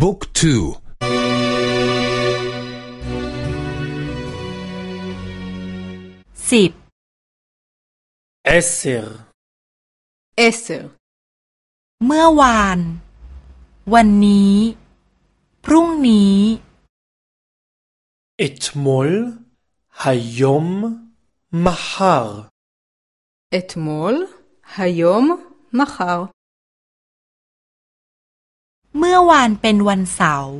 บุ๊กทูสิบเอสเซอร์เอสเซอร์เมื่อวาน วันนี้ พรุ่งนี้อิทมอลฮายอมมฮาร์อิทมอลฮายอมมฮาร์เมื่อวานเป็นวันเสาร์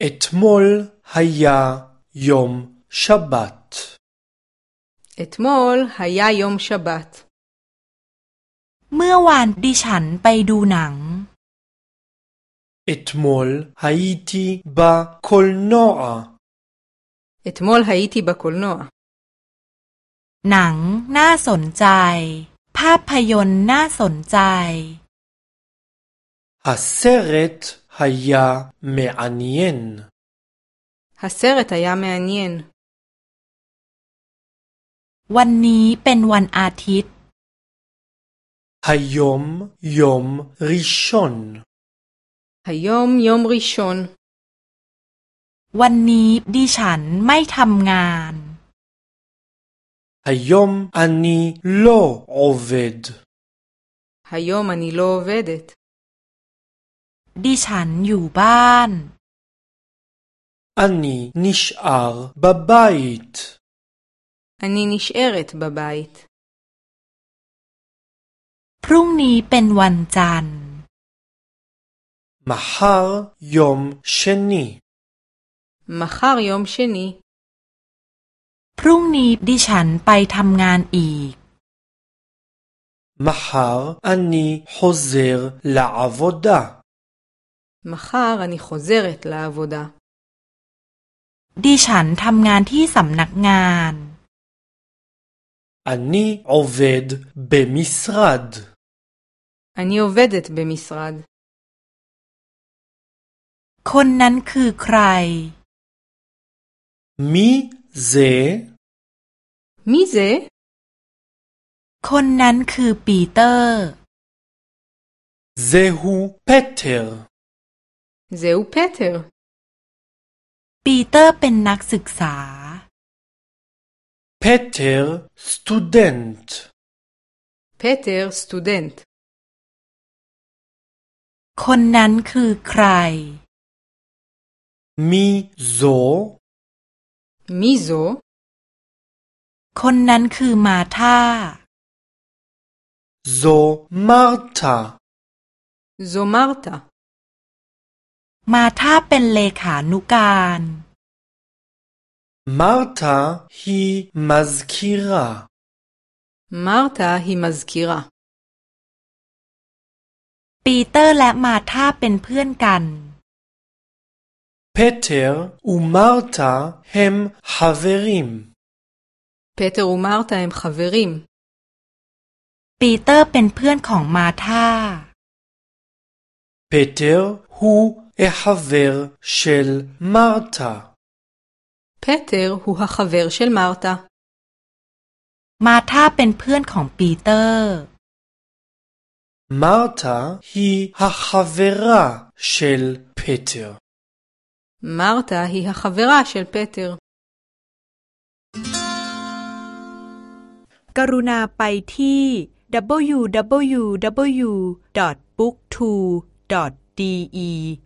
เอตมอลฮายายมชบัตเอตมอลฮายายมชบัต เมื่อวานดิฉันไปดูหนังเอตมอลฮายทีบาคอลโนะเอตมอลฮายทีบาคอลโนะหนังน่าสนใจ ภาพยนตร์น่าสนใจ הסרט היה מעניין. הסרט היה מעניין. วันนี้เป็นวันอาทิตย์ היום יום ראשון. היום יום ראשון. วันนี้ดิฉันไม่ทำงาน היום אני לא עובד. היום אני לא עובדת. ดิฉันอยู่บ้าน אני נשאר בבית. אני נשארת בבית. พรุ่งนี้เป็นวันจันทร์ מחר יום שני. מ ย ר יום שני. พรุ่งนี้ดิฉันไปทำงานอีก מחר אני חוזר ל า ב ו ד ה מחר אני חוזרת לעבודה. ดิฉันทำงานที่สำนักงาน אני עובד במשרד. אני עובדת במשרד. คนนั้นคือใคร מי זה? מי זה? คนนั้นคือปีเตอร์ זהו פטר. เ ז เตอร์ปีเตอร์เป็นนักศึกษาเตอร์นต์เปเ ד อร์สตูเดนต์คนนั้นคือใครมิโซมิโซคนนั้นคือมาธาโซมาร์ตาโซมาร์ตามาธาเป็นเลขานุการมาธาฮิมาสกิรามาธาฮิมาสกิราปีเตอร์และมาธาเป็นเพื่อนกันเพเตอร์อูมาธาเฮมฮาเวริมเพเตอร์อูมาธาเฮมฮาเวริมปีเตอร์เป็นเพื่อนของมาธาเพเตอร์ฮู החבר של מרתה. פטר הוא החבר של מרתה. מרתה เป็นเพื่อนของปีเตอร์ מרתה היא החברה של פטר. מרתה היא החברה של פטר. กรุณาไปที่ w w w b o o k t o d e